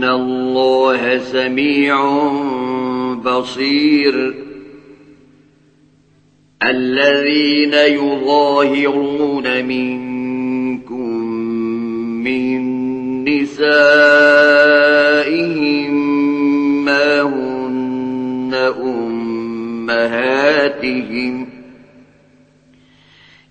ان الله سميع بصير الذين يظاهرون منكم من نسائهم ما هن أمهاتهم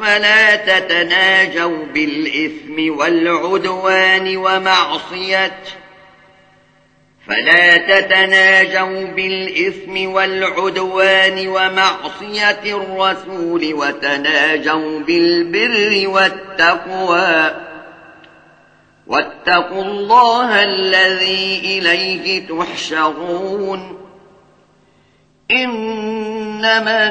فلا تتناجوا بالإثم والعدوان ومعصية. فلا تتناجوا بالإثم والعدوان ومعصية الرسول وتناجوا بالبر والتقوى. واتقوا الله الذي إليه تحشرون. إنما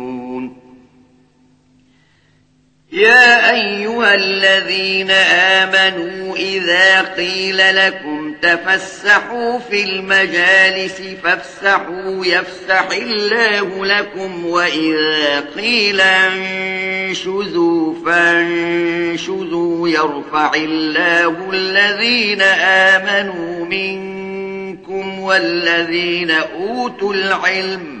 يا أيها الذين آمنوا إذا قيل لكم تفسحوا في المجالس فافسحوا يفسح الله لكم وإذا قيل انشذوا فانشذوا يرفع الله الذين آمنوا منكم والذين أوتوا العلم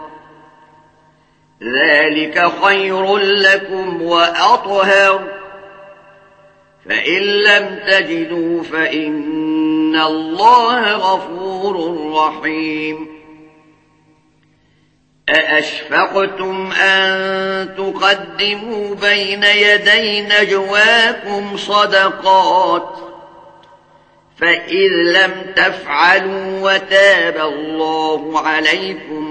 ذلك خير لكم وأطهر فإن لم تجدوا فإن الله غفور رحيم أأشفقتم أن تقدموا بين يدي نجواكم صدقات فإذ لم تفعلوا وتاب الله عليكم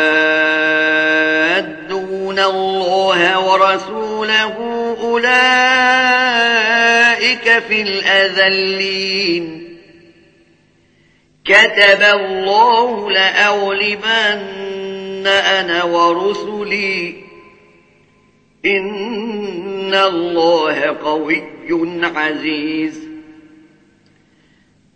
الله ورسوله أولئك في الأذلين كتب الله لأولبن أنا ورسلي إن الله قوي عزيز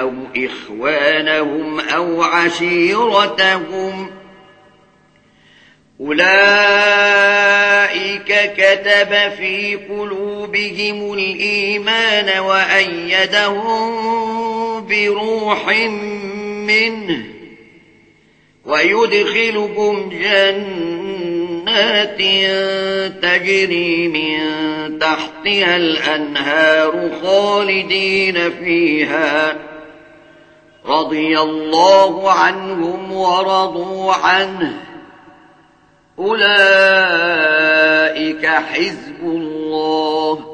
أو إخوانهم أو عشيرتهم أولئك كتب في قلوبهم الإيمان وأيدهم بروح منه ويدخلكم جنات تجري من تحتها الأنهار خالدين فيها رضي الله عنهم ورضوا عنه أولئك حزب الله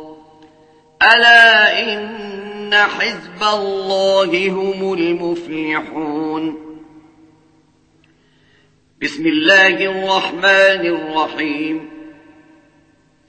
ألا إن حزب الله هم المفلحون. بسم الله الرحمن الرحيم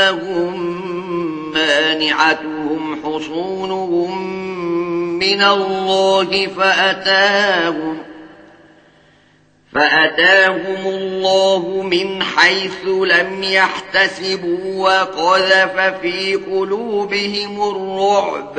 لهم مانعتهم حصونهم من الله فأتاهم فأتاهم الله من حيث لم يحتسبوا وقذف في قلوبهم الرعب.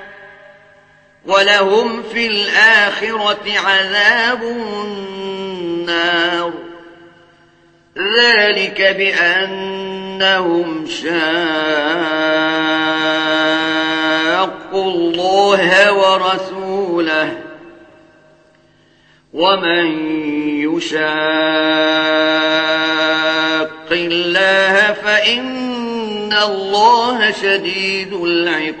وَلَهُمْ فِي الْآخِرَةِ عَذَابٌ النَّارِ. ذَلِكَ بِأَنَّهُمْ شَاقُّوا اللَّهَ وَرَسُولَهُ. وَمَنْ يُشَاقِّ اللَّهَ فَإِنَّ اللَّهَ شَدِيدُ الْعِقَابِ.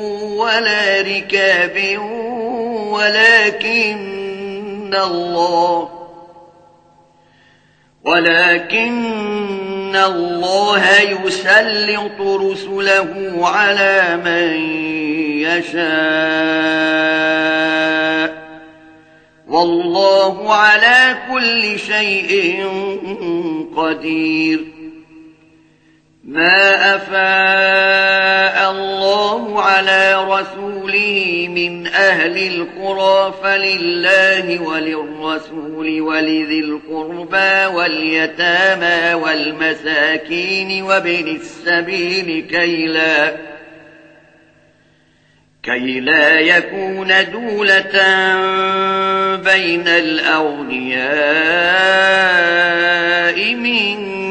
ولا ركاب ولكن الله ولكن الله يسلط رسله على من يشاء والله على كل شيء قدير ما أفاء الله على رسوله من أهل القرى فلله وللرسول ولذي القربى واليتامى والمساكين وابن السبيل كي لا, كي لا يكون دولة بين الأولياء منك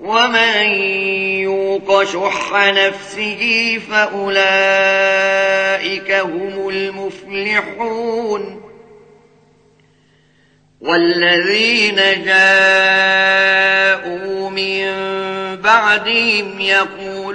ومن يوق شح نفسه فأولئك هم المفلحون والذين جاءوا من بعدهم يقولون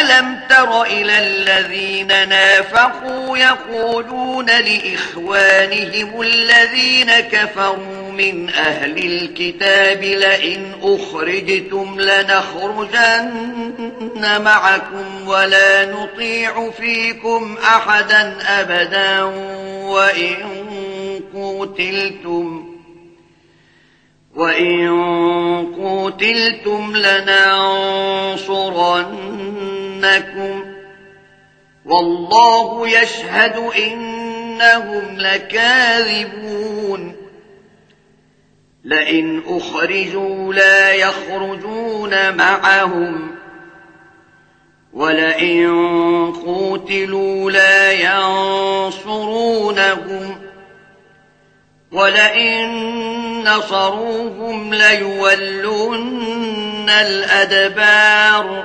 ألم تر إلى الذين نافقوا يقولون لإخوانهم الذين كفروا من أهل الكتاب لئن أخرجتم لنخرجن معكم ولا نطيع فيكم أحدا أبدا وإن قتلتم وَإِن قُوتِلْتُمْ لَنَنصُرَنَّ إنكم والله يشهد إنهم لكاذبون لئن أخرجوا لا يخرجون معهم ولئن قوتلوا لا ينصرونهم ولئن نصروهم ليولن الأدبار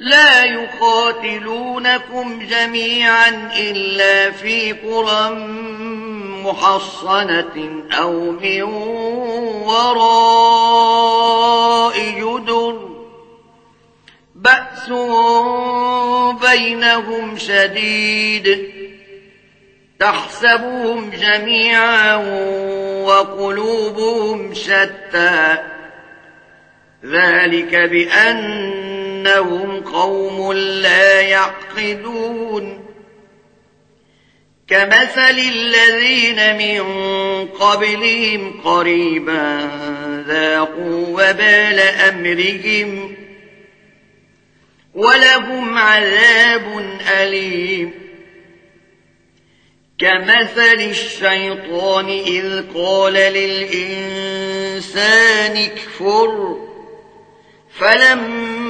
لا يقاتلونكم جميعا إلا في قرى محصنة أو من وراء جدر بأس بينهم شديد. تحسبهم جميعا وقلوبهم شتى. ذلك بأن إنهم قوم لا يعقدون كمثل الذين من قبلهم قريبا ذاقوا وبال أمرهم ولهم عذاب أليم كمثل الشيطان إذ قال للإنسان اكفر فلما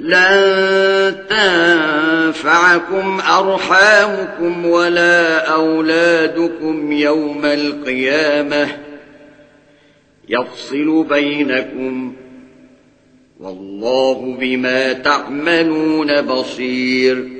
لن تنفعكم أرحامكم ولا أولادكم يوم القيامة يفصل بينكم والله بما تعملون بصير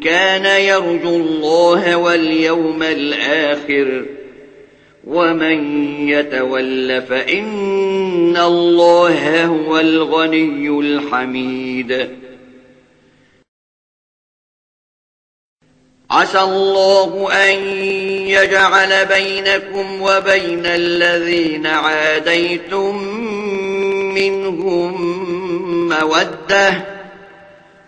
كان يرجو الله واليوم الآخر ومن يتول فإن الله هو الغني الحميد. عسى الله أن يجعل بينكم وبين الذين عاديتم منهم مودة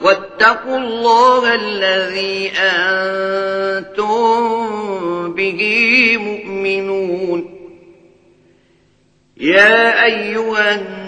واتقوا الله الذي أنتم به مؤمنون. يا أيها الناس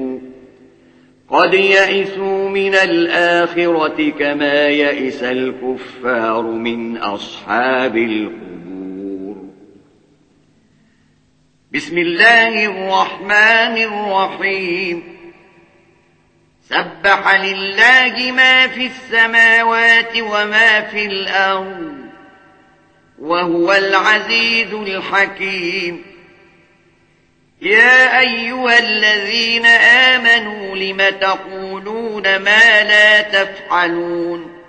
قد يئسوا من الآخرة كما يئس الكفار من أصحاب القبور بسم الله الرحمن الرحيم سبح لله ما في السماوات وما في الأرض وهو العزيز الحكيم يا أيها الذين آمنوا لم تقولون ما لا تفعلون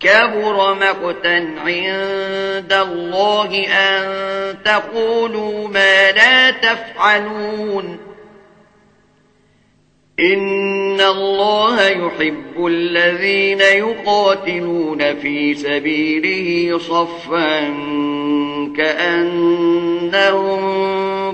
كبر مقتا عند الله أن تقولوا ما لا تفعلون إن الله يحب الذين يقاتلون في سبيله صفا كأنهم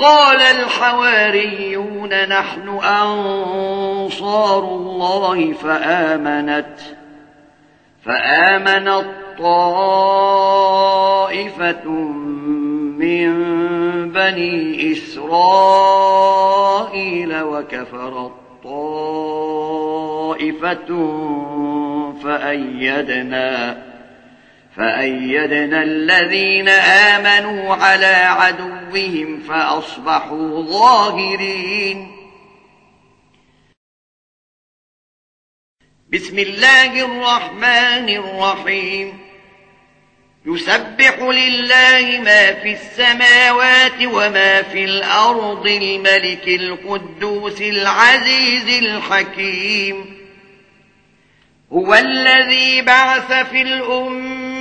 قال الحواريون نحن أنصار الله فآمنت فآمنت طائفة من بني إسرائيل وكفرت طائفة فأيدناه فأيدنا الذين آمنوا على عدوهم فأصبحوا ظاهرين. بسم الله الرحمن الرحيم. يسبح لله ما في السماوات وما في الأرض الملك القدوس العزيز الحكيم. هو الذي بعث في الأمة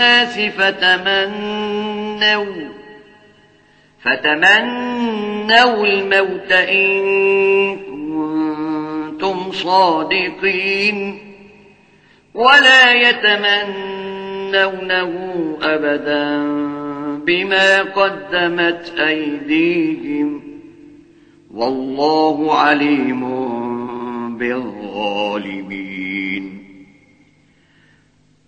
الناس فتمنوا فتمنوا الموت إن كنتم صادقين ولا يتمنونه أبدا بما قدمت أيديهم والله عليم بالظالمين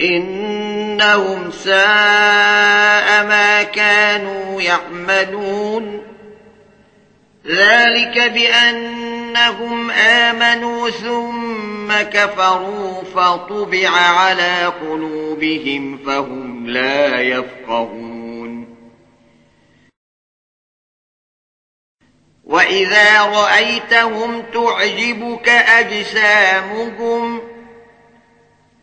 إنهم ساء ما كانوا يعملون. ذلك بأنهم آمنوا ثم كفروا فطبع على قلوبهم فهم لا يفقهون. وإذا رأيتهم تعجبك أجسامهم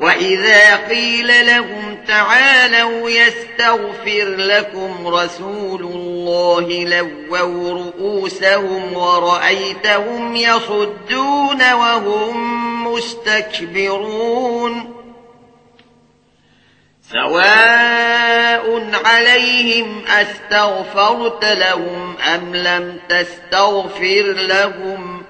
وَإِذَا قِيلَ لَهُمْ تَعَالَوْا يَسْتَغْفِرْ لَكُمْ رَسُولُ اللَّهِ لَوَّوْا رُؤُوسَهُمْ وَرَأَيْتَهُمْ يَصُدُّونَ وَهُمْ مُسْتَكْبِرُونَ سواء عليهم أستغفرت لهم أم لم تستغفر لهم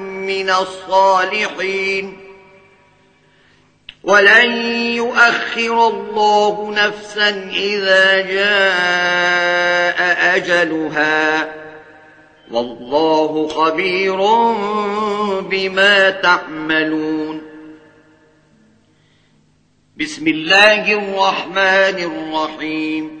من الصالحين. ولن يؤخر الله نفسا إذا جاء أجلها. والله خبير بما تعملون. بسم الله الرحمن الرحيم.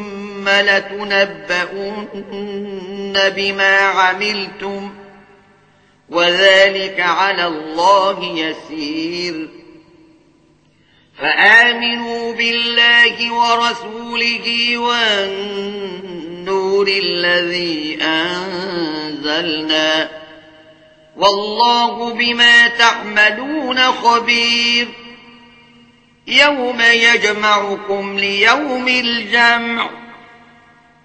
ثم لتنبؤن بما عملتم وذلك على الله يسير. فآمنوا بالله ورسوله والنور الذي أنزلنا. والله بما تعملون خبير. يوم يجمعكم ليوم الجمع.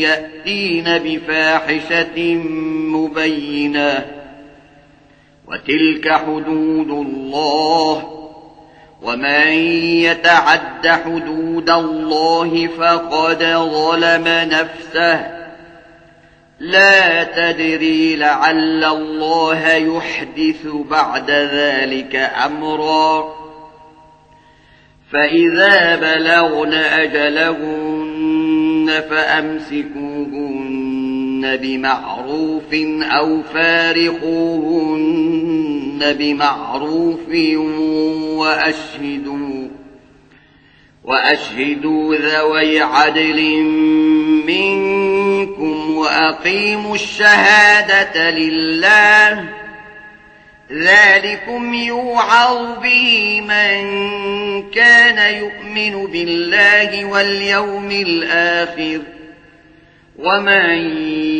يأتين بفاحشة مبينة وتلك حدود الله ومن يتعد حدود الله فقد ظلم نفسه لا تدري لعل الله يحدث بعد ذلك أمرا فإذا بلغن أجلهم فأمسكوهن بمعروف أو فارقوهن بمعروف وأشهدوا وأشهدوا ذوي عدل منكم وأقيموا الشهادة لله ذلكم يوعظ به من كان يؤمن بالله واليوم الآخر ومن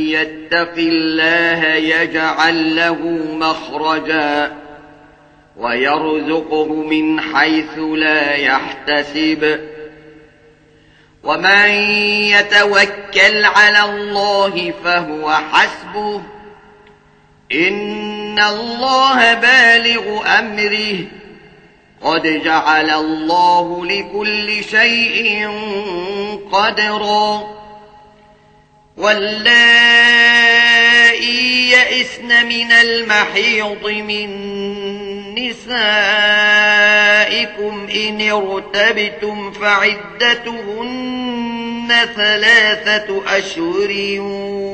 يتق الله يجعل له مخرجا ويرزقه من حيث لا يحتسب ومن يتوكل على الله فهو حسبه ان الله بالغ امره قد جعل الله لكل شيء قدرا واللائي يئسن من المحيض من نسائكم إن ارتبتم فعدتهن ثلاثة أشهرين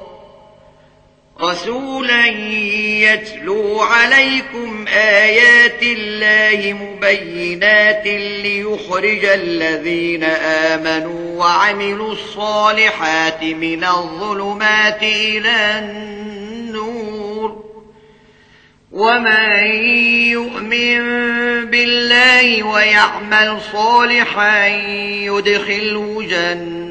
رسولا يتلو عليكم آيات الله مبينات ليخرج الذين آمنوا وعملوا الصالحات من الظلمات إلى النور. ومن يؤمن بالله ويعمل صالحا يدخله جنة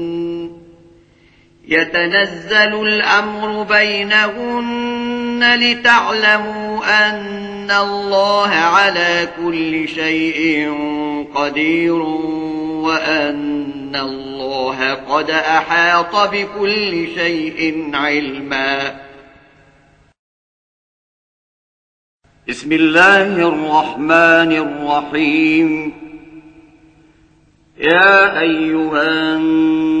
يتنزل الأمر بينهن لتعلموا أن الله على كل شيء قدير وأن الله قد أحاط بكل شيء علما. بسم الله الرحمن الرحيم. يا أيها الناس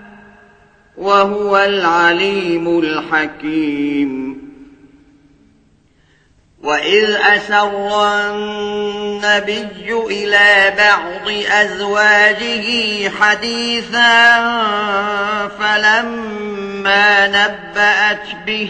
وهو العليم الحكيم. وإذ أسر النبي إلى بعض أزواجه حديثا فلما نبأت به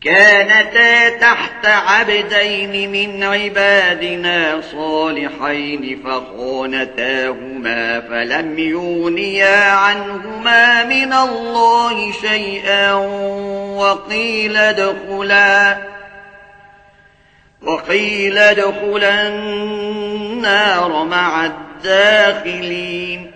كانتا تحت عبدين من عبادنا صالحين فخونتاهما فلم يونيا عنهما من الله شيئا وقيل ادخلا وقيل ادخلا النار مع الداخلين